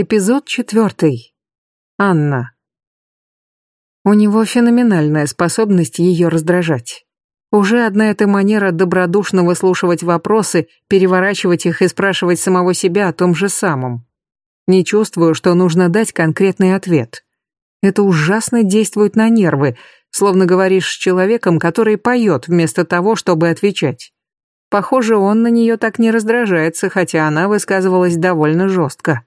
Эпизод четвертый. Анна. У него феноменальная способность ее раздражать. Уже одна эта манера добродушно выслушивать вопросы, переворачивать их и спрашивать самого себя о том же самом. Не чувствую, что нужно дать конкретный ответ. Это ужасно действует на нервы, словно говоришь с человеком, который поет вместо того, чтобы отвечать. Похоже, он на нее так не раздражается, хотя она высказывалась довольно жестко.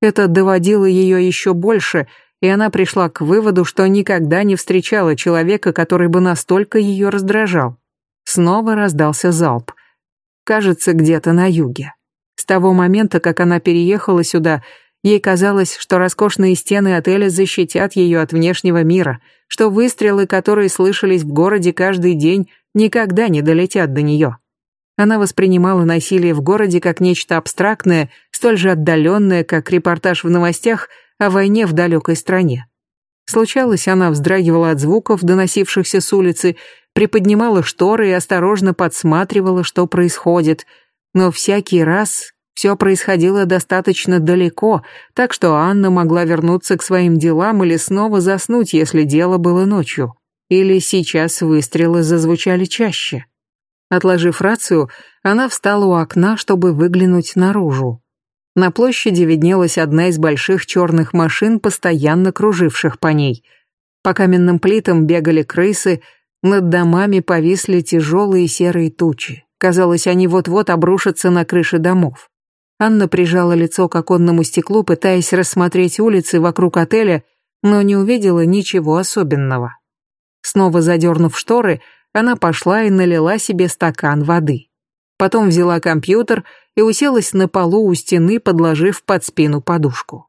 Это доводило ее еще больше, и она пришла к выводу, что никогда не встречала человека, который бы настолько ее раздражал. Снова раздался залп. Кажется, где-то на юге. С того момента, как она переехала сюда, ей казалось, что роскошные стены отеля защитят ее от внешнего мира, что выстрелы, которые слышались в городе каждый день, никогда не долетят до нее. Она воспринимала насилие в городе как нечто абстрактное, столь же отдаленное, как репортаж в новостях о войне в далекой стране. Случалось, она вздрагивала от звуков, доносившихся с улицы, приподнимала шторы и осторожно подсматривала, что происходит, но всякий раз все происходило достаточно далеко, так что Анна могла вернуться к своим делам или снова заснуть, если дело было ночью. Или сейчас выстрелы зазвучали чаще. Отложив рацию, она встала у окна, чтобы выглянуть наружу. На площади виднелась одна из больших черных машин, постоянно круживших по ней. По каменным плитам бегали крысы, над домами повисли тяжелые серые тучи. Казалось, они вот-вот обрушатся на крыши домов. Анна прижала лицо к оконному стеклу, пытаясь рассмотреть улицы вокруг отеля, но не увидела ничего особенного. Снова задернув шторы, она пошла и налила себе стакан воды. Потом взяла компьютер и уселась на полу у стены, подложив под спину подушку.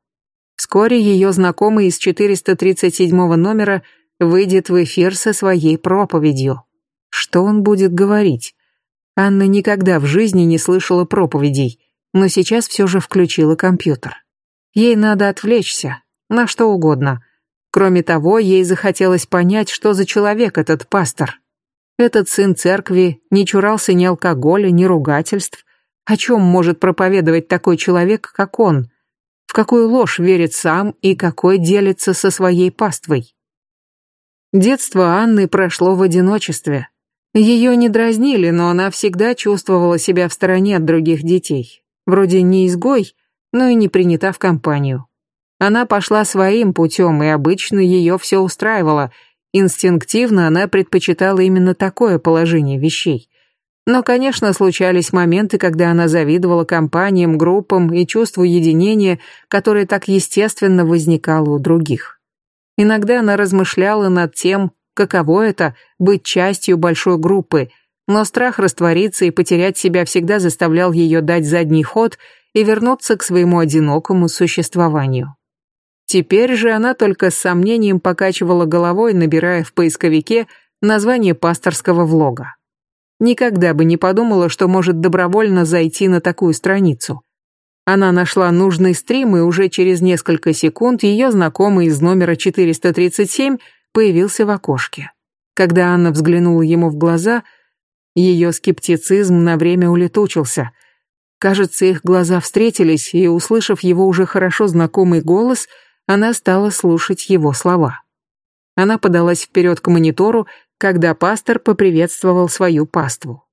Вскоре ее знакомый из 437 номера выйдет в эфир со своей проповедью. Что он будет говорить? Анна никогда в жизни не слышала проповедей, но сейчас все же включила компьютер. Ей надо отвлечься, на что угодно. Кроме того, ей захотелось понять, что за человек этот пастор. Этот сын церкви не чурался ни алкоголя, ни ругательств. О чем может проповедовать такой человек, как он? В какую ложь верит сам и какой делится со своей паствой? Детство Анны прошло в одиночестве. Ее не дразнили, но она всегда чувствовала себя в стороне от других детей. Вроде не изгой, но и не принята в компанию. Она пошла своим путем, и обычно ее все устраивало – Инстинктивно она предпочитала именно такое положение вещей. Но, конечно, случались моменты, когда она завидовала компаниям, группам и чувству единения, которое так естественно возникало у других. Иногда она размышляла над тем, каково это — быть частью большой группы, но страх раствориться и потерять себя всегда заставлял ее дать задний ход и вернуться к своему одинокому существованию. Теперь же она только с сомнением покачивала головой, набирая в поисковике название пасторского влога. Никогда бы не подумала, что может добровольно зайти на такую страницу. Она нашла нужный стрим, и уже через несколько секунд ее знакомый из номера 437 появился в окошке. Когда Анна взглянула ему в глаза, ее скептицизм на время улетучился. Кажется, их глаза встретились, и, услышав его уже хорошо знакомый голос, она стала слушать его слова. Она подалась вперед к монитору, когда пастор поприветствовал свою паству.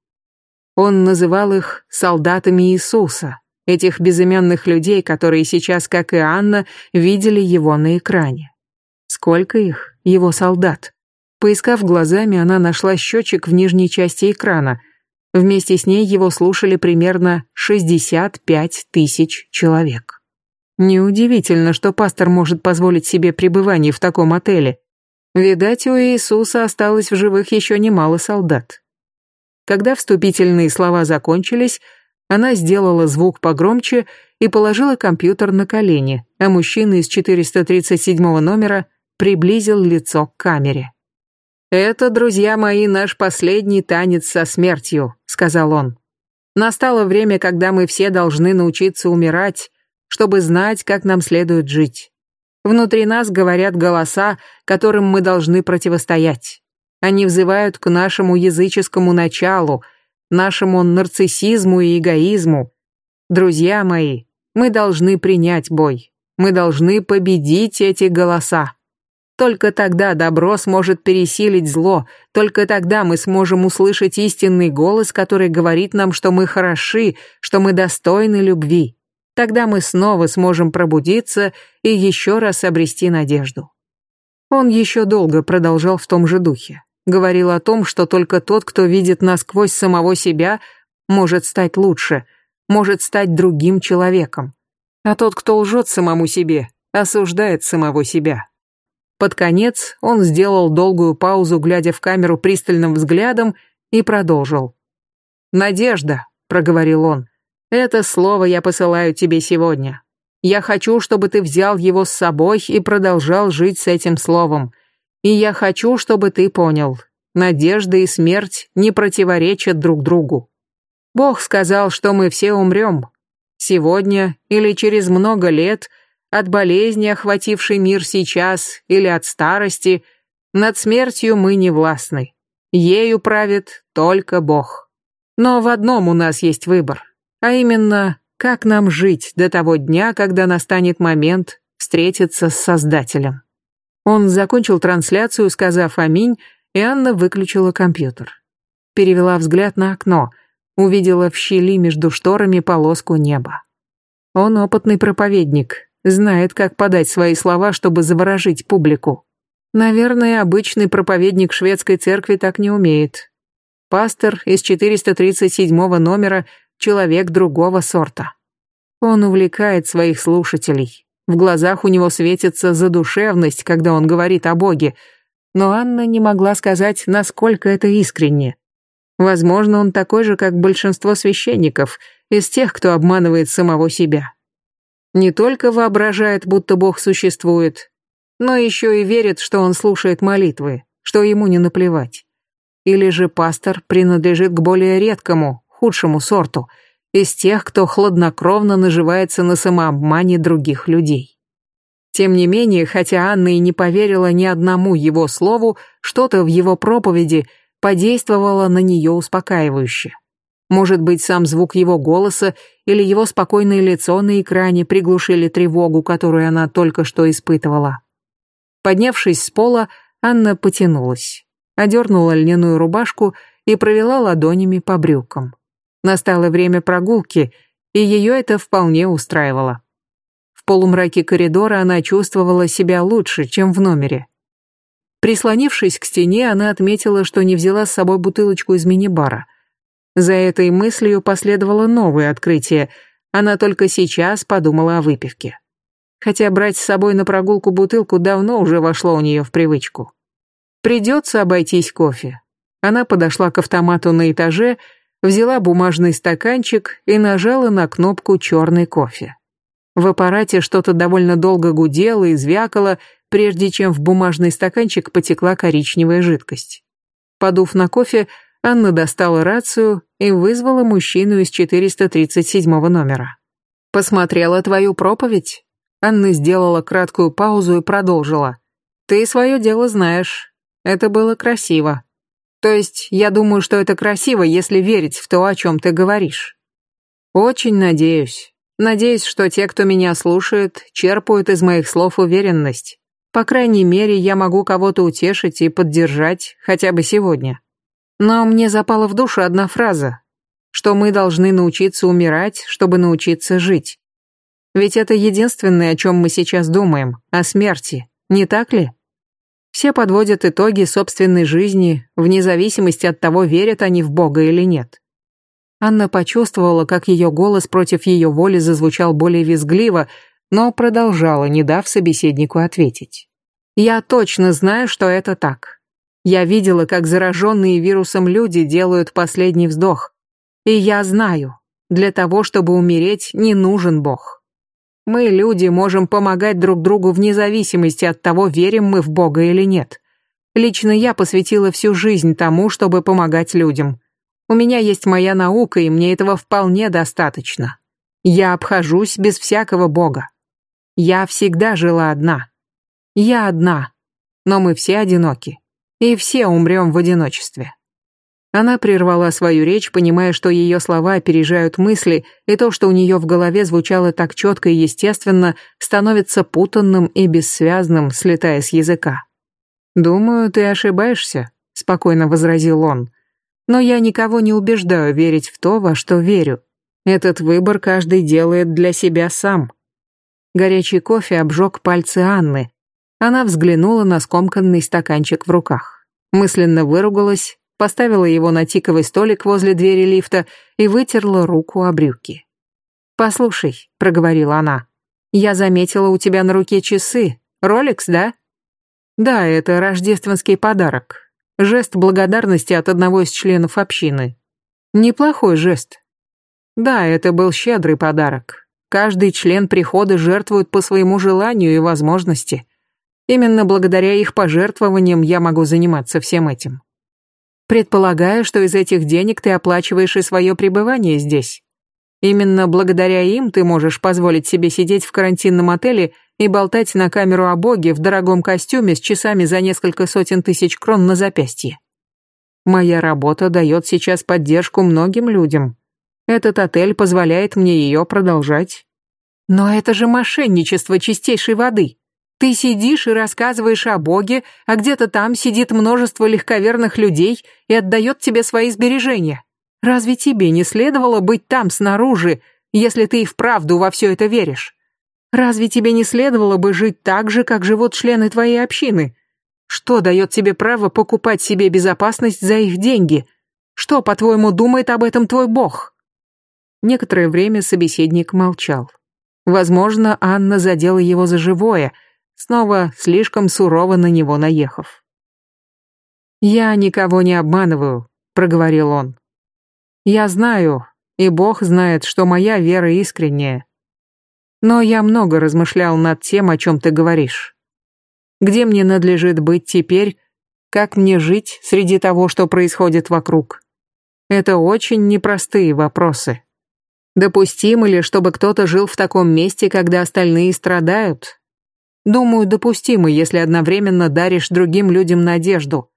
Он называл их солдатами Иисуса, этих безымянных людей, которые сейчас, как и Анна, видели его на экране. Сколько их, его солдат? Поискав глазами, она нашла счетчик в нижней части экрана. Вместе с ней его слушали примерно 65 тысяч человек. Неудивительно, что пастор может позволить себе пребывание в таком отеле. Видать, у Иисуса осталось в живых еще немало солдат. Когда вступительные слова закончились, она сделала звук погромче и положила компьютер на колени, а мужчина из 437 номера приблизил лицо к камере. «Это, друзья мои, наш последний танец со смертью», — сказал он. «Настало время, когда мы все должны научиться умирать, чтобы знать, как нам следует жить. Внутри нас говорят голоса, которым мы должны противостоять. Они взывают к нашему языческому началу, нашему нарциссизму и эгоизму. Друзья мои, мы должны принять бой. Мы должны победить эти голоса. Только тогда добро сможет пересилить зло, только тогда мы сможем услышать истинный голос, который говорит нам, что мы хороши, что мы достойны любви. Тогда мы снова сможем пробудиться и еще раз обрести надежду. Он еще долго продолжал в том же духе. Говорил о том, что только тот, кто видит насквозь самого себя, может стать лучше, может стать другим человеком. А тот, кто лжет самому себе, осуждает самого себя. Под конец он сделал долгую паузу, глядя в камеру пристальным взглядом, и продолжил. «Надежда», — проговорил он, — «это слово я посылаю тебе сегодня. Я хочу, чтобы ты взял его с собой и продолжал жить с этим словом. И я хочу, чтобы ты понял, надежда и смерть не противоречат друг другу. Бог сказал, что мы все умрем. Сегодня или через много лет — от болезни, охватившей мир сейчас, или от старости, над смертью мы не властны. Ею правит только Бог. Но в одном у нас есть выбор, а именно, как нам жить до того дня, когда настанет момент встретиться с Создателем. Он закончил трансляцию, сказав «Аминь», и Анна выключила компьютер. Перевела взгляд на окно, увидела в щели между шторами полоску неба. Он опытный проповедник, знает, как подать свои слова, чтобы заворожить публику. Наверное, обычный проповедник шведской церкви так не умеет. Пастор из 437 номера – человек другого сорта. Он увлекает своих слушателей. В глазах у него светится задушевность, когда он говорит о Боге, но Анна не могла сказать, насколько это искренне. Возможно, он такой же, как большинство священников, из тех, кто обманывает самого себя не только воображает, будто Бог существует, но еще и верит, что он слушает молитвы, что ему не наплевать. Или же пастор принадлежит к более редкому, худшему сорту, из тех, кто хладнокровно наживается на самообмане других людей. Тем не менее, хотя Анна и не поверила ни одному его слову, что-то в его проповеди подействовало на нее успокаивающе. Может быть, сам звук его голоса или его спокойное лицо на экране приглушили тревогу, которую она только что испытывала. Поднявшись с пола, Анна потянулась, одернула льняную рубашку и провела ладонями по брюкам. Настало время прогулки, и ее это вполне устраивало. В полумраке коридора она чувствовала себя лучше, чем в номере. Прислонившись к стене, она отметила, что не взяла с собой бутылочку из мини-бара – за этой мыслью последовало новое открытие. Она только сейчас подумала о выпивке. Хотя брать с собой на прогулку бутылку давно уже вошло у нее в привычку. Придется обойтись кофе. Она подошла к автомату на этаже, взяла бумажный стаканчик и нажала на кнопку «Черный кофе». В аппарате что-то довольно долго гудело и звякало, прежде чем в бумажный стаканчик потекла коричневая жидкость. Подув на кофе, Анна достала рацию и вызвала мужчину из 437 номера. «Посмотрела твою проповедь?» Анна сделала краткую паузу и продолжила. «Ты свое дело знаешь. Это было красиво. То есть, я думаю, что это красиво, если верить в то, о чем ты говоришь. Очень надеюсь. Надеюсь, что те, кто меня слушает, черпают из моих слов уверенность. По крайней мере, я могу кого-то утешить и поддержать хотя бы сегодня. Но мне запала в душу одна фраза, что мы должны научиться умирать, чтобы научиться жить. Ведь это единственное, о чем мы сейчас думаем, о смерти, не так ли? Все подводят итоги собственной жизни, вне зависимости от того, верят они в Бога или нет. Анна почувствовала, как ее голос против ее воли зазвучал более визгливо, но продолжала, не дав собеседнику ответить. «Я точно знаю, что это так. Я видела, как зараженные вирусом люди делают последний вздох. И я знаю, для того, чтобы умереть, не нужен Бог. Мы, люди, можем помогать друг другу вне зависимости от того, верим мы в Бога или нет. Лично я посвятила всю жизнь тому, чтобы помогать людям. У меня есть моя наука, и мне этого вполне достаточно. Я обхожусь без всякого Бога. Я всегда жила одна. Я одна, но мы все одиноки и все умрем в одиночестве. Она прервала свою речь, понимая, что ее слова опережают мысли, и то, что у нее в голове звучало так четко и естественно, становится путанным и бессвязным, слетая с языка. «Думаю, ты ошибаешься», — спокойно возразил он. «Но я никого не убеждаю верить в то, во что верю. Этот выбор каждый делает для себя сам». Горячий кофе обжег пальцы Анны. Она взглянула на скомканный стаканчик в руках. Мысленно выругалась, поставила его на тиковый столик возле двери лифта и вытерла руку о брюки. «Послушай», — проговорила она, — «я заметила у тебя на руке часы. Ролекс, да?» «Да, это рождественский подарок. Жест благодарности от одного из членов общины. Неплохой жест. Да, это был щедрый подарок. Каждый член прихода жертвует по своему желанию и возможности. Именно благодаря их пожертвованиям я могу заниматься всем этим. Предполагаю, что из этих денег ты оплачиваешь и свое пребывание здесь. Именно благодаря им ты можешь позволить себе сидеть в карантинном отеле и болтать на камеру о боге в дорогом костюме с часами за несколько сотен тысяч крон на запястье. Моя работа дает сейчас поддержку многим людям. Этот отель позволяет мне ее продолжать. Но это же мошенничество чистейшей воды. Ты сидишь и рассказываешь о Боге, а где-то там сидит множество легковерных людей и отдает тебе свои сбережения. Разве тебе не следовало быть там снаружи, если ты и вправду во все это веришь? Разве тебе не следовало бы жить так же, как живут члены твоей общины? Что дает тебе право покупать себе безопасность за их деньги? Что, по-твоему, думает об этом твой Бог?» Некоторое время собеседник молчал. Возможно, Анна задела его за живое — снова слишком сурово на него наехав. «Я никого не обманываю», — проговорил он. «Я знаю, и Бог знает, что моя вера искренняя. Но я много размышлял над тем, о чем ты говоришь. Где мне надлежит быть теперь, как мне жить среди того, что происходит вокруг? Это очень непростые вопросы. Допустимо ли, чтобы кто-то жил в таком месте, когда остальные страдают, Думаю, допустимо, если одновременно даришь другим людям надежду.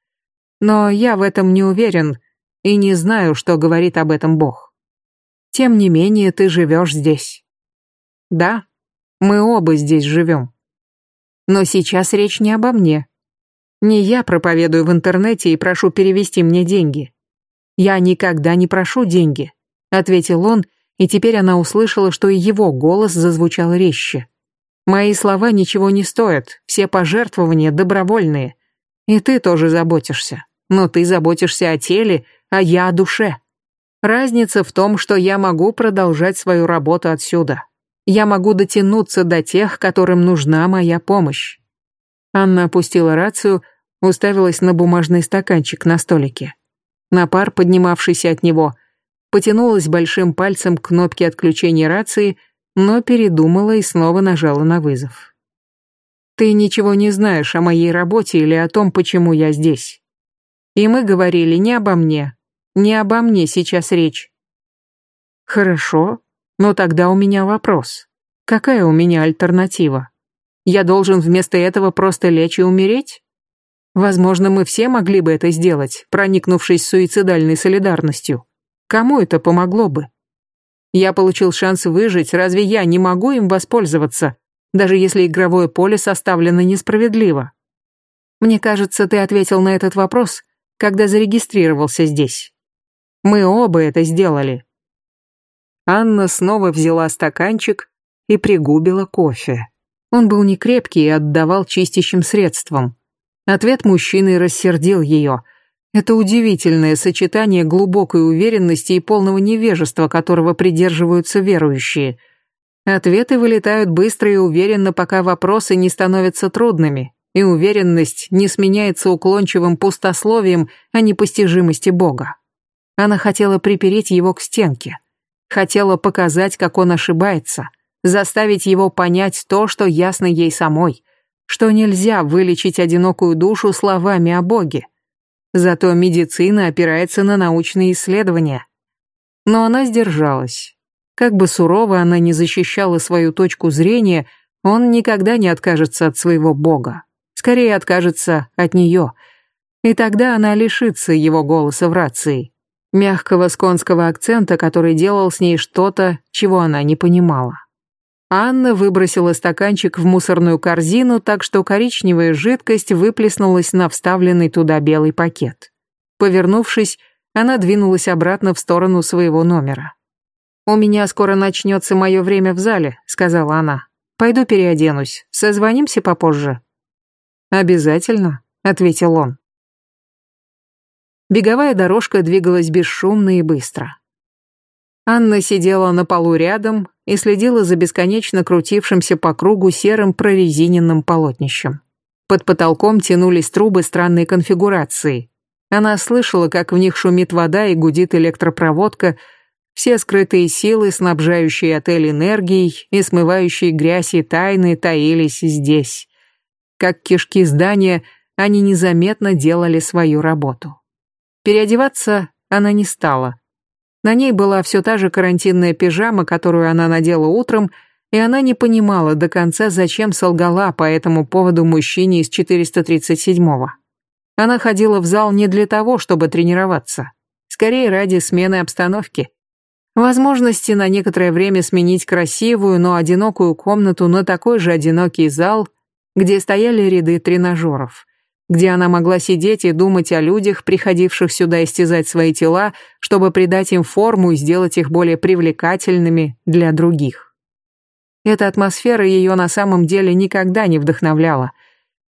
Но я в этом не уверен и не знаю, что говорит об этом Бог. Тем не менее, ты живешь здесь. Да, мы оба здесь живем. Но сейчас речь не обо мне. Не я проповедую в интернете и прошу перевести мне деньги. Я никогда не прошу деньги, ответил он, и теперь она услышала, что и его голос зазвучал резче. Мои слова ничего не стоят, все пожертвования добровольные. И ты тоже заботишься. Но ты заботишься о теле, а я о душе. Разница в том, что я могу продолжать свою работу отсюда. Я могу дотянуться до тех, которым нужна моя помощь. Анна опустила рацию, уставилась на бумажный стаканчик на столике. На пар, поднимавшийся от него, потянулась большим пальцем к кнопке отключения рации но передумала и снова нажала на вызов. «Ты ничего не знаешь о моей работе или о том, почему я здесь. И мы говорили не обо мне, не обо мне сейчас речь». «Хорошо, но тогда у меня вопрос. Какая у меня альтернатива? Я должен вместо этого просто лечь и умереть?» Возможно, мы все могли бы это сделать, проникнувшись суицидальной солидарностью. Кому это помогло бы? Я получил шанс выжить, разве я не могу им воспользоваться, даже если игровое поле составлено несправедливо? Мне кажется, ты ответил на этот вопрос, когда зарегистрировался здесь. Мы оба это сделали. Анна снова взяла стаканчик и пригубила кофе. Он был не крепкий и отдавал чистящим средством. Ответ мужчины рассердил ее – это удивительное сочетание глубокой уверенности и полного невежества, которого придерживаются верующие. Ответы вылетают быстро и уверенно, пока вопросы не становятся трудными, и уверенность не сменяется уклончивым пустословием о непостижимости Бога. Она хотела припереть его к стенке, хотела показать, как он ошибается, заставить его понять то, что ясно ей самой, что нельзя вылечить одинокую душу словами о Боге, Зато медицина опирается на научные исследования. Но она сдержалась. Как бы сурово она ни защищала свою точку зрения, он никогда не откажется от своего бога. Скорее откажется от нее. И тогда она лишится его голоса в рации, мягкого сконского акцента, который делал с ней что-то, чего она не понимала. Анна выбросила стаканчик в мусорную корзину, так что коричневая жидкость выплеснулась на вставленный туда белый пакет. Повернувшись, она двинулась обратно в сторону своего номера. «У меня скоро начнется мое время в зале», — сказала она. «Пойду переоденусь. Созвонимся попозже». «Обязательно», — ответил он. Беговая дорожка двигалась бесшумно и быстро. Анна сидела на полу рядом и следила за бесконечно крутившимся по кругу серым прорезиненным полотнищем. Под потолком тянулись трубы странной конфигурации. Она слышала, как в них шумит вода и гудит электропроводка, все скрытые силы, снабжающие отель энергией и смывающие грязь и тайны, таились здесь. Как кишки здания, они незаметно делали свою работу. Переодеваться она не стала. На ней была все та же карантинная пижама, которую она надела утром, и она не понимала до конца, зачем солгала по этому поводу мужчине из 437-го. Она ходила в зал не для того, чтобы тренироваться, скорее ради смены обстановки. Возможности на некоторое время сменить красивую, но одинокую комнату на такой же одинокий зал, где стояли ряды тренажеров где она могла сидеть и думать о людях, приходивших сюда истязать свои тела, чтобы придать им форму и сделать их более привлекательными для других. Эта атмосфера ее на самом деле никогда не вдохновляла.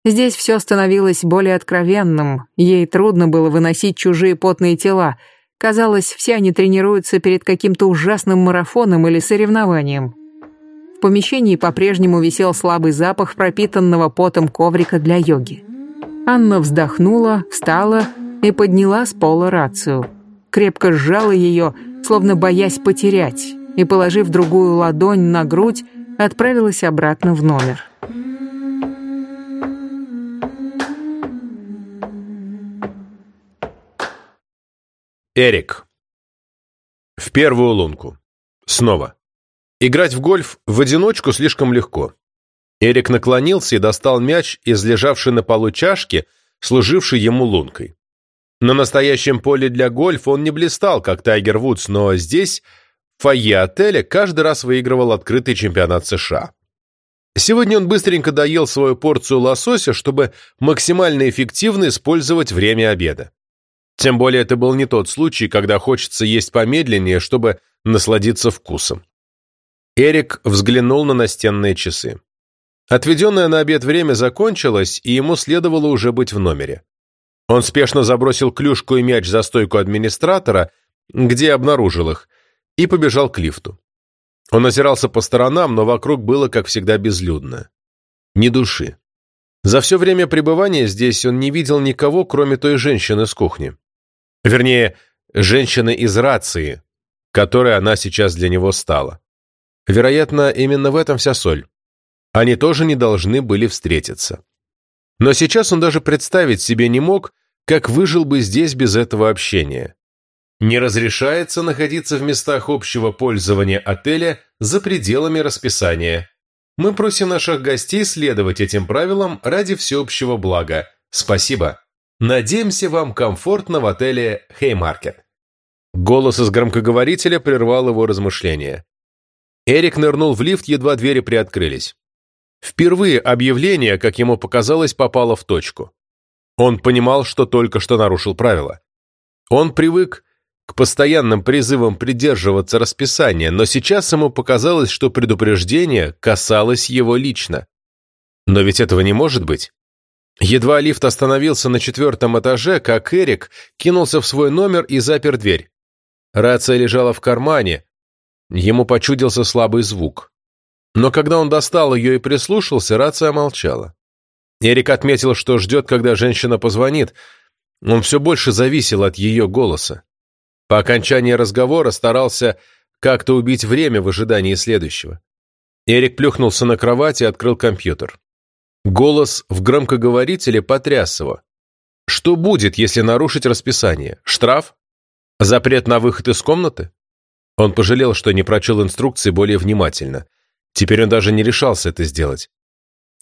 Здесь все становилось более откровенным, ей трудно было выносить чужие потные тела. Казалось, все они тренируются перед каким-то ужасным марафоном или соревнованием. В помещении по-прежнему висел слабый запах пропитанного потом коврика для йоги. Анна вздохнула, встала и подняла с пола рацию. Крепко сжала ее, словно боясь потерять, и, положив другую ладонь на грудь, отправилась обратно в номер. Эрик. В первую лунку. Снова. Играть в гольф в одиночку слишком легко. Эрик наклонился и достал мяч из лежавшей на полу чашки, служившей ему лункой. На настоящем поле для гольфа он не блистал, как Тайгер Вудс, но здесь, в фойе отеля, каждый раз выигрывал открытый чемпионат США. Сегодня он быстренько доел свою порцию лосося, чтобы максимально эффективно использовать время обеда. Тем более это был не тот случай, когда хочется есть помедленнее, чтобы насладиться вкусом. Эрик взглянул на настенные часы. Отведенное на обед время закончилось, и ему следовало уже быть в номере. Он спешно забросил клюшку и мяч за стойку администратора, где обнаружил их, и побежал к лифту. Он озирался по сторонам, но вокруг было, как всегда, безлюдно. Ни души. За все время пребывания здесь он не видел никого, кроме той женщины с кухни. Вернее, женщины из рации, которой она сейчас для него стала. Вероятно, именно в этом вся соль. Они тоже не должны были встретиться. Но сейчас он даже представить себе не мог, как выжил бы здесь без этого общения. Не разрешается находиться в местах общего пользования отеля за пределами расписания. Мы просим наших гостей следовать этим правилам ради всеобщего блага. Спасибо. Надеемся, вам комфортно в отеле Хеймаркет. Голос из громкоговорителя прервал его размышления. Эрик нырнул в лифт, едва двери приоткрылись. Впервые объявление, как ему показалось, попало в точку. Он понимал, что только что нарушил правила. Он привык к постоянным призывам придерживаться расписания, но сейчас ему показалось, что предупреждение касалось его лично. Но ведь этого не может быть. Едва лифт остановился на четвертом этаже, как Эрик кинулся в свой номер и запер дверь. Рация лежала в кармане. Ему почудился слабый звук. Но когда он достал ее и прислушался, рация молчала. Эрик отметил, что ждет, когда женщина позвонит. Он все больше зависел от ее голоса. По окончании разговора старался как-то убить время в ожидании следующего. Эрик плюхнулся на кровать и открыл компьютер. Голос в громкоговорителе потряс его. Что будет, если нарушить расписание? Штраф? Запрет на выход из комнаты? Он пожалел, что не прочел инструкции более внимательно. Теперь он даже не решался это сделать.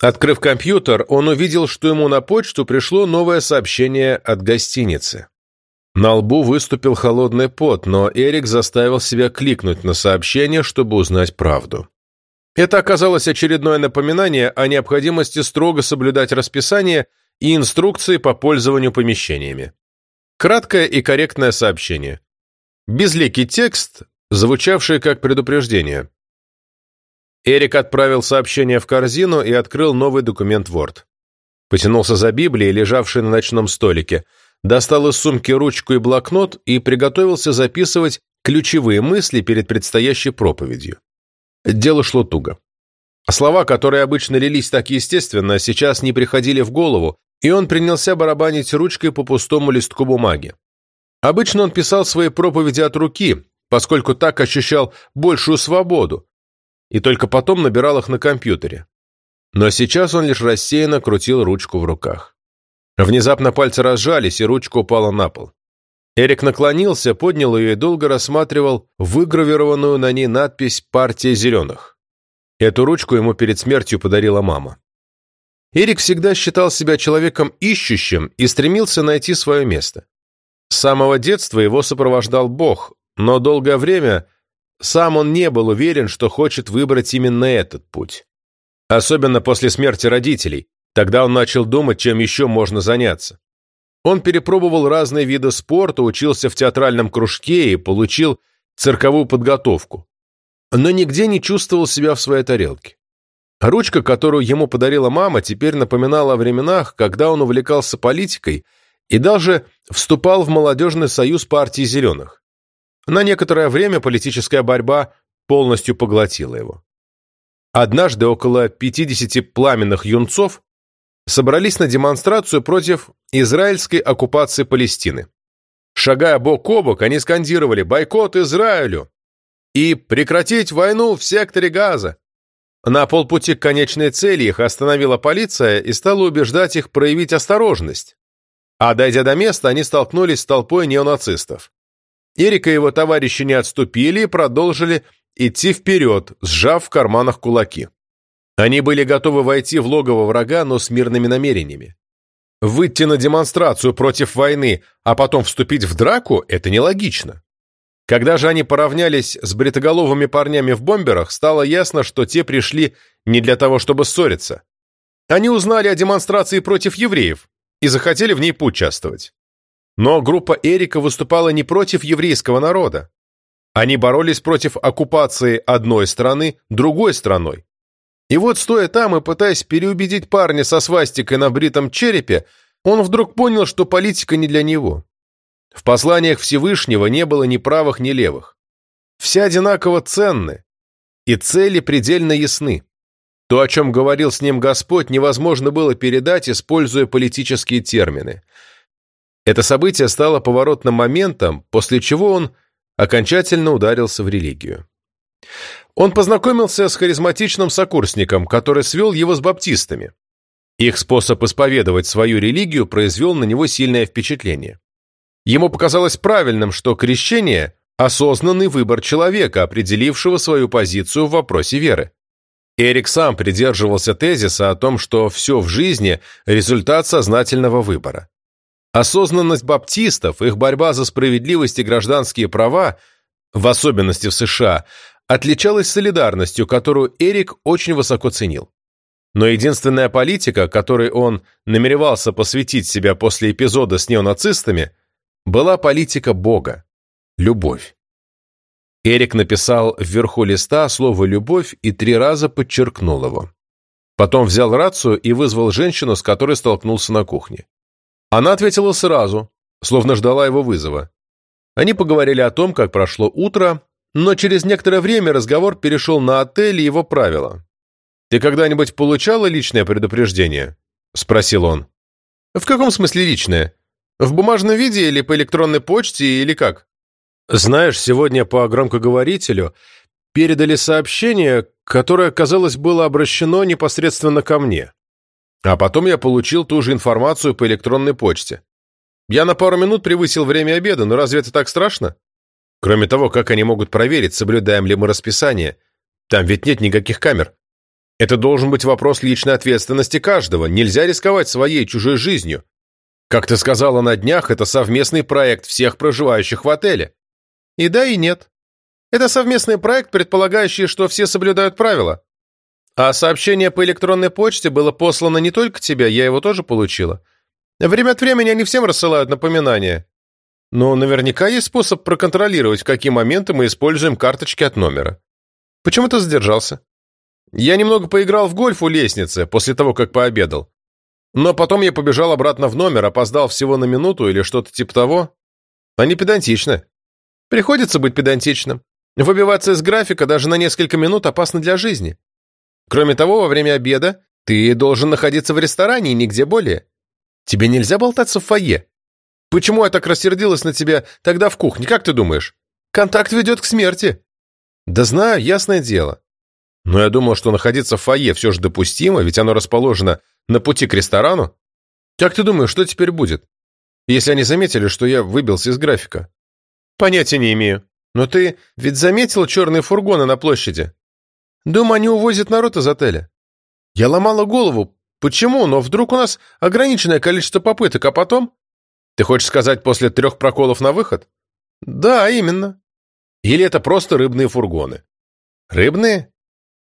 Открыв компьютер, он увидел, что ему на почту пришло новое сообщение от гостиницы. На лбу выступил холодный пот, но Эрик заставил себя кликнуть на сообщение, чтобы узнать правду. Это оказалось очередное напоминание о необходимости строго соблюдать расписание и инструкции по пользованию помещениями. Краткое и корректное сообщение. Безликий текст, звучавший как предупреждение. Эрик отправил сообщение в корзину и открыл новый документ Word. Потянулся за Библией, лежавшей на ночном столике, достал из сумки ручку и блокнот и приготовился записывать ключевые мысли перед предстоящей проповедью. Дело шло туго. Слова, которые обычно лились так естественно, сейчас не приходили в голову, и он принялся барабанить ручкой по пустому листку бумаги. Обычно он писал свои проповеди от руки, поскольку так ощущал большую свободу, и только потом набирал их на компьютере. Но сейчас он лишь рассеянно крутил ручку в руках. Внезапно пальцы разжались, и ручка упала на пол. Эрик наклонился, поднял ее и долго рассматривал выгравированную на ней надпись «Партия зеленых». Эту ручку ему перед смертью подарила мама. Эрик всегда считал себя человеком ищущим и стремился найти свое место. С самого детства его сопровождал Бог, но долгое время сам он не был уверен, что хочет выбрать именно этот путь. Особенно после смерти родителей. Тогда он начал думать, чем еще можно заняться. Он перепробовал разные виды спорта, учился в театральном кружке и получил цирковую подготовку. Но нигде не чувствовал себя в своей тарелке. Ручка, которую ему подарила мама, теперь напоминала о временах, когда он увлекался политикой и даже вступал в молодежный союз партии «Зеленых». На некоторое время политическая борьба полностью поглотила его. Однажды около 50 пламенных юнцов собрались на демонстрацию против израильской оккупации Палестины. Шагая бок о бок, они скандировали «Бойкот Израилю!» и «Прекратить войну в секторе Газа!» На полпути к конечной цели их остановила полиция и стала убеждать их проявить осторожность. А дойдя до места, они столкнулись с толпой неонацистов. Эрик и его товарищи не отступили и продолжили идти вперед, сжав в карманах кулаки. Они были готовы войти в логово врага, но с мирными намерениями. Выйти на демонстрацию против войны, а потом вступить в драку – это нелогично. Когда же они поравнялись с бритоголовыми парнями в бомберах, стало ясно, что те пришли не для того, чтобы ссориться. Они узнали о демонстрации против евреев и захотели в ней поучаствовать. Но группа Эрика выступала не против еврейского народа. Они боролись против оккупации одной страны другой страной. И вот, стоя там и пытаясь переубедить парня со свастикой на бритом черепе, он вдруг понял, что политика не для него. В посланиях Всевышнего не было ни правых, ни левых. Все одинаково ценны, и цели предельно ясны. То, о чем говорил с ним Господь, невозможно было передать, используя политические термины – это событие стало поворотным моментом, после чего он окончательно ударился в религию. Он познакомился с харизматичным сокурсником, который свел его с баптистами. Их способ исповедовать свою религию произвел на него сильное впечатление. Ему показалось правильным, что крещение – осознанный выбор человека, определившего свою позицию в вопросе веры. Эрик сам придерживался тезиса о том, что все в жизни – результат сознательного выбора. Осознанность баптистов, их борьба за справедливость и гражданские права, в особенности в США, отличалась солидарностью, которую Эрик очень высоко ценил. Но единственная политика, которой он намеревался посвятить себя после эпизода с неонацистами, была политика Бога – любовь. Эрик написал вверху листа слово «любовь» и три раза подчеркнул его. Потом взял рацию и вызвал женщину, с которой столкнулся на кухне. Она ответила сразу, словно ждала его вызова. Они поговорили о том, как прошло утро, но через некоторое время разговор перешел на отель и его правила. «Ты когда-нибудь получала личное предупреждение?» – спросил он. «В каком смысле личное? В бумажном виде или по электронной почте, или как?» «Знаешь, сегодня по громкоговорителю передали сообщение, которое, казалось, было обращено непосредственно ко мне. А потом я получил ту же информацию по электронной почте. Я на пару минут превысил время обеда, но разве это так страшно? Кроме того, как они могут проверить, соблюдаем ли мы расписание? Там ведь нет никаких камер. Это должен быть вопрос личной ответственности каждого. Нельзя рисковать своей чужой жизнью. Как ты сказала на днях, это совместный проект всех проживающих в отеле. И да, и нет. Это совместный проект, предполагающий, что все соблюдают правила. А сообщение по электронной почте было послано не только тебе, я его тоже получила. Время от времени они всем рассылают напоминания. Но наверняка есть способ проконтролировать, в какие моменты мы используем карточки от номера. Почему ты задержался? Я немного поиграл в гольф у лестницы после того, как пообедал. Но потом я побежал обратно в номер, опоздал всего на минуту или что-то типа того. Они педантичны. Приходится быть педантичным. Выбиваться из графика даже на несколько минут опасно для жизни. Кроме того, во время обеда ты должен находиться в ресторане и нигде более. Тебе нельзя болтаться в фойе. Почему я так рассердилась на тебя тогда в кухне, как ты думаешь? Контакт ведет к смерти. Да знаю, ясное дело. Но я думал, что находиться в фойе все же допустимо, ведь оно расположено на пути к ресторану. Как ты думаешь, что теперь будет, если они заметили, что я выбился из графика? Понятия не имею. Но ты ведь заметил черные фургоны на площади? Думаю, они увозят народ из отеля. Я ломала голову, почему, но вдруг у нас ограниченное количество попыток, а потом... Ты хочешь сказать, после трех проколов на выход? Да, именно. Или это просто рыбные фургоны? Рыбные?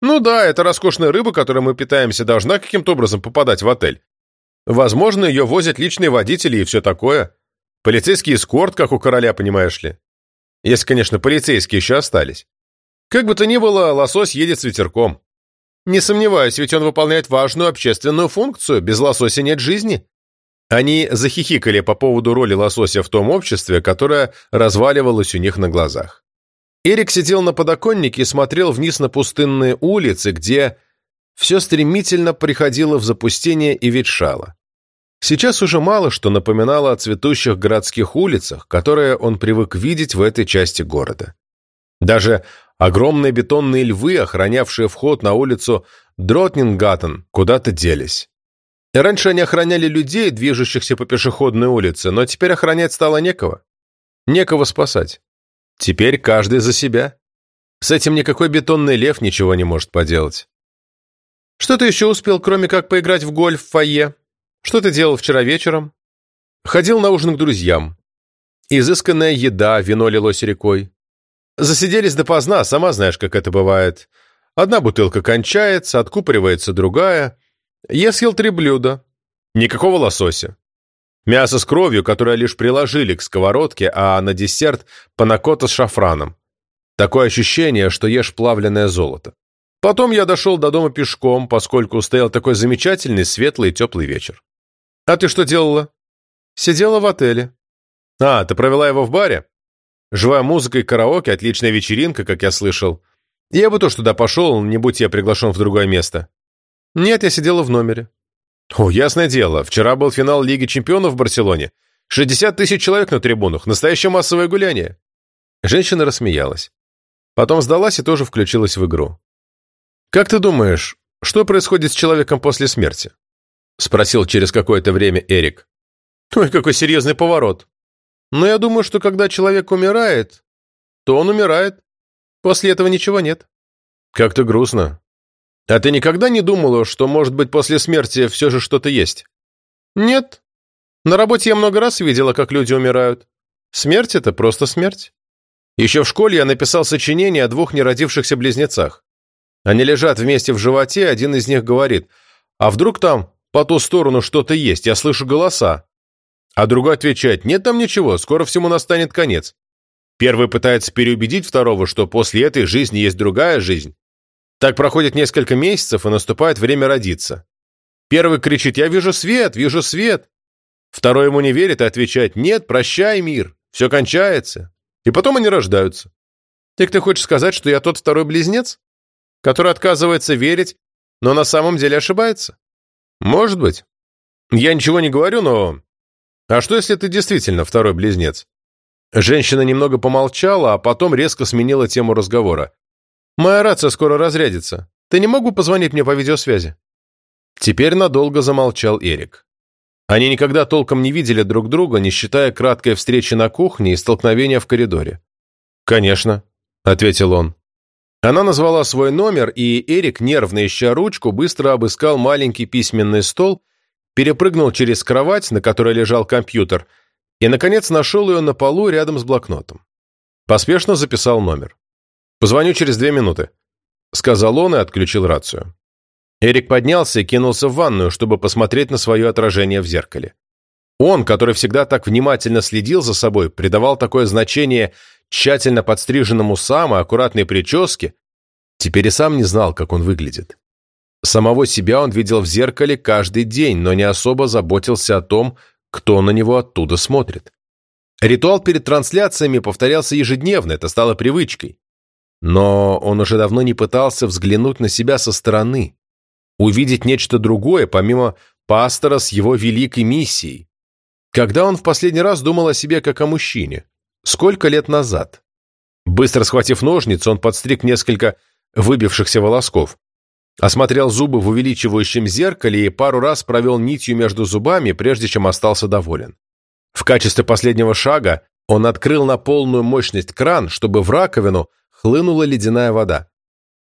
Ну да, это роскошная рыба, которой мы питаемся, должна каким-то образом попадать в отель. Возможно, ее возят личные водители и все такое. Полицейский эскорт, как у короля, понимаешь ли. Если, конечно, полицейские еще остались. Как бы то ни было, лосось едет с ветерком. Не сомневаюсь, ведь он выполняет важную общественную функцию. Без лосося нет жизни. Они захихикали по поводу роли лосося в том обществе, которое разваливалось у них на глазах. Эрик сидел на подоконнике и смотрел вниз на пустынные улицы, где все стремительно приходило в запустение и ветшало. Сейчас уже мало что напоминало о цветущих городских улицах, которые он привык видеть в этой части города. Даже огромные бетонные львы, охранявшие вход на улицу Дротнингаттен, куда-то делись. Раньше они охраняли людей, движущихся по пешеходной улице, но теперь охранять стало некого. Некого спасать. Теперь каждый за себя. С этим никакой бетонный лев ничего не может поделать. Что ты еще успел, кроме как поиграть в гольф в фойе? Что ты делал вчера вечером? Ходил на ужин к друзьям. Изысканная еда, вино лилось рекой. Засиделись допоздна, сама знаешь, как это бывает. Одна бутылка кончается, откупоривается другая. Я съел три блюда. Никакого лосося. Мясо с кровью, которое лишь приложили к сковородке, а на десерт панакота с шафраном. Такое ощущение, что ешь плавленное золото. Потом я дошел до дома пешком, поскольку стоял такой замечательный, светлый и теплый вечер. А ты что делала? Сидела в отеле. А, ты провела его в баре? Живая музыка и караоке, отличная вечеринка, как я слышал. Я бы тоже туда пошел, не будь я приглашен в другое место. Нет, я сидела в номере. О, ясное дело, вчера был финал Лиги Чемпионов в Барселоне. 60 тысяч человек на трибунах, настоящее массовое гуляние. Женщина рассмеялась. Потом сдалась и тоже включилась в игру. «Как ты думаешь, что происходит с человеком после смерти?» Спросил через какое-то время Эрик. Ой, какой серьезный поворот. Но я думаю, что когда человек умирает, то он умирает. После этого ничего нет. Как-то грустно. А ты никогда не думала, что, может быть, после смерти все же что-то есть? Нет. На работе я много раз видела, как люди умирают. Смерть — это просто смерть. Еще в школе я написал сочинение о двух неродившихся близнецах. Они лежат вместе в животе, один из них говорит, «А вдруг там по ту сторону что-то есть, я слышу голоса?» А другой отвечает, «Нет там ничего, скоро всему настанет конец». Первый пытается переубедить второго, что после этой жизни есть другая жизнь, так проходит несколько месяцев, и наступает время родиться. Первый кричит «Я вижу свет! Вижу свет!» Второй ему не верит и отвечает «Нет, прощай, мир! Все кончается!» И потом они рождаются. Так ты хочешь сказать, что я тот второй близнец, который отказывается верить, но на самом деле ошибается? Может быть. Я ничего не говорю, но... А что, если ты действительно второй близнец? Женщина немного помолчала, а потом резко сменила тему разговора. Моя рация скоро разрядится. Ты не мог бы позвонить мне по видеосвязи?» Теперь надолго замолчал Эрик. Они никогда толком не видели друг друга, не считая краткой встречи на кухне и столкновения в коридоре. «Конечно», — ответил он. Она назвала свой номер, и Эрик, нервно ища ручку, быстро обыскал маленький письменный стол, перепрыгнул через кровать, на которой лежал компьютер, и, наконец, нашел ее на полу рядом с блокнотом. Поспешно записал номер. «Позвоню через две минуты», — сказал он и отключил рацию. Эрик поднялся и кинулся в ванную, чтобы посмотреть на свое отражение в зеркале. Он, который всегда так внимательно следил за собой, придавал такое значение тщательно подстриженным усам и аккуратной прическе, теперь и сам не знал, как он выглядит. Самого себя он видел в зеркале каждый день, но не особо заботился о том, кто на него оттуда смотрит. Ритуал перед трансляциями повторялся ежедневно, это стало привычкой. Но он уже давно не пытался взглянуть на себя со стороны, увидеть нечто другое, помимо пастора с его великой миссией. Когда он в последний раз думал о себе как о мужчине? Сколько лет назад? Быстро схватив ножницы, он подстриг несколько выбившихся волосков. Осмотрел зубы в увеличивающем зеркале и пару раз провел нитью между зубами, прежде чем остался доволен. В качестве последнего шага он открыл на полную мощность кран, чтобы в раковину хлынула ледяная вода.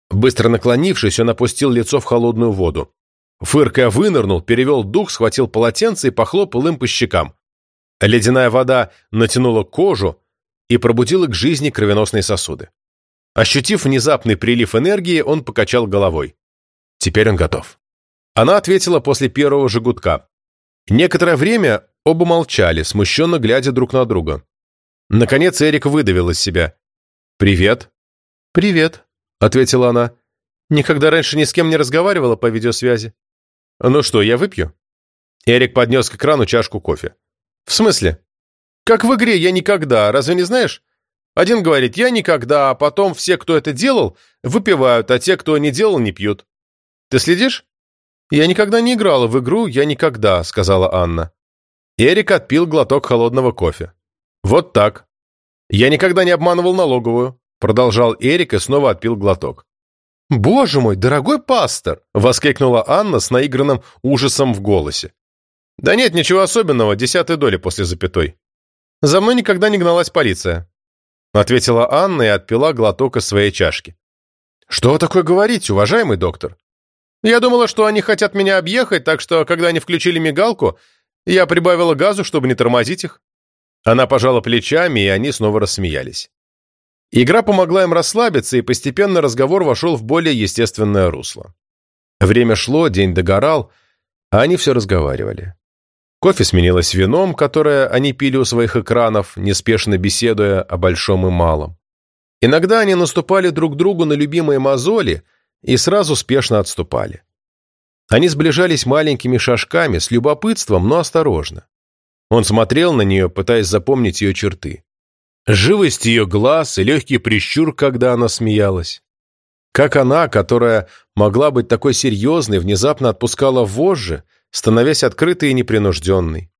Быстро наклонившись, он опустил лицо в холодную воду. Фыркая вынырнул, перевел дух, схватил полотенце и похлопал им по щекам. Ледяная вода натянула кожу и пробудила к жизни кровеносные сосуды. Ощутив внезапный прилив энергии, он покачал головой. Теперь он готов. Она ответила после первого же. Некоторое время оба молчали, смущенно глядя друг на друга. Наконец Эрик выдавил из себя. «Привет». «Привет», — ответила она. «Никогда раньше ни с кем не разговаривала по видеосвязи». «Ну что, я выпью?» Эрик поднес к экрану чашку кофе. «В смысле?» «Как в игре «Я никогда», разве не знаешь? Один говорит «Я никогда», а потом все, кто это делал, выпивают, а те, кто не делал, не пьют. Ты следишь?» «Я никогда не играла в игру «Я никогда», — сказала Анна. Эрик отпил глоток холодного кофе. «Вот так. Я никогда не обманывал налоговую», — продолжал Эрик и снова отпил глоток. «Боже мой, дорогой пастор!» — воскликнула Анна с наигранным ужасом в голосе. «Да нет, ничего особенного, десятой доли после запятой. За мной никогда не гналась полиция», — ответила Анна и отпила глоток из своей чашки. «Что вы такое говорите, уважаемый доктор? Я думала, что они хотят меня объехать, так что, когда они включили мигалку, я прибавила газу, чтобы не тормозить их». Она пожала плечами, и они снова рассмеялись. Игра помогла им расслабиться, и постепенно разговор вошел в более естественное русло. Время шло, день догорал, а они все разговаривали. Кофе сменилось вином, которое они пили у своих экранов, неспешно беседуя о большом и малом. Иногда они наступали друг другу на любимые мозоли и сразу спешно отступали. Они сближались маленькими шажками, с любопытством, но осторожно. Он смотрел на нее, пытаясь запомнить ее черты. Живость ее глаз и легкий прищур, когда она смеялась. Как она, которая могла быть такой серьезной, внезапно отпускала вожжи, становясь открытой и непринужденной.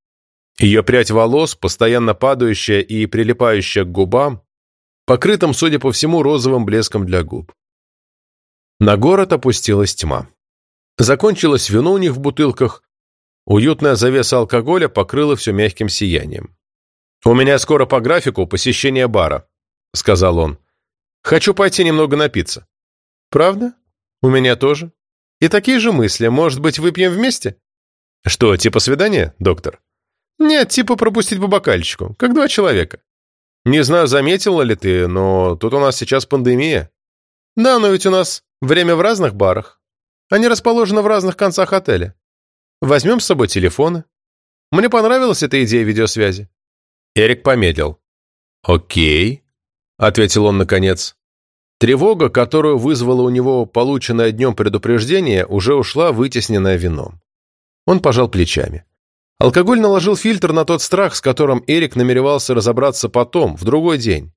Ее прядь волос, постоянно падающая и прилипающая к губам, покрытым, судя по всему, розовым блеском для губ. На город опустилась тьма. Закончилось вино у них в бутылках, уютная завеса алкоголя покрыла все мягким сиянием. «У меня скоро по графику посещение бара», — сказал он. «Хочу пойти немного напиться». «Правда? У меня тоже. И такие же мысли. Может быть, выпьем вместе?» Что, типа свидания, доктор? Нет, типа пропустить по бокальчику, как два человека. Не знаю, заметила ли ты, но тут у нас сейчас пандемия. Да, но ведь у нас время в разных барах. Они расположены в разных концах отеля. Возьмем с собой телефоны. Мне понравилась эта идея видеосвязи. Эрик помедлил. «Окей», — ответил он наконец. Тревога, которую вызвало у него полученное днем предупреждение, уже ушла, вытесненная вином. Он пожал плечами. Алкоголь наложил фильтр на тот страх, с которым Эрик намеревался разобраться потом, в другой день.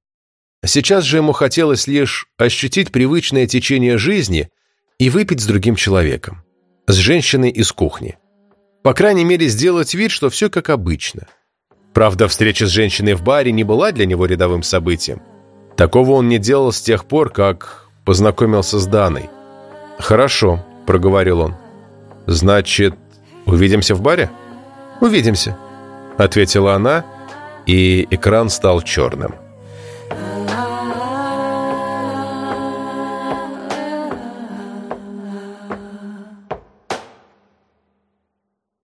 Сейчас же ему хотелось лишь ощутить привычное течение жизни и выпить с другим человеком. С женщиной из кухни. По крайней мере, сделать вид, что все как обычно. Правда, встреча с женщиной в баре не была для него рядовым событием. Такого он не делал с тех пор, как познакомился с Даной. «Хорошо», — проговорил он. «Значит, «Увидимся в баре?» «Увидимся», — ответила она, и экран стал черным.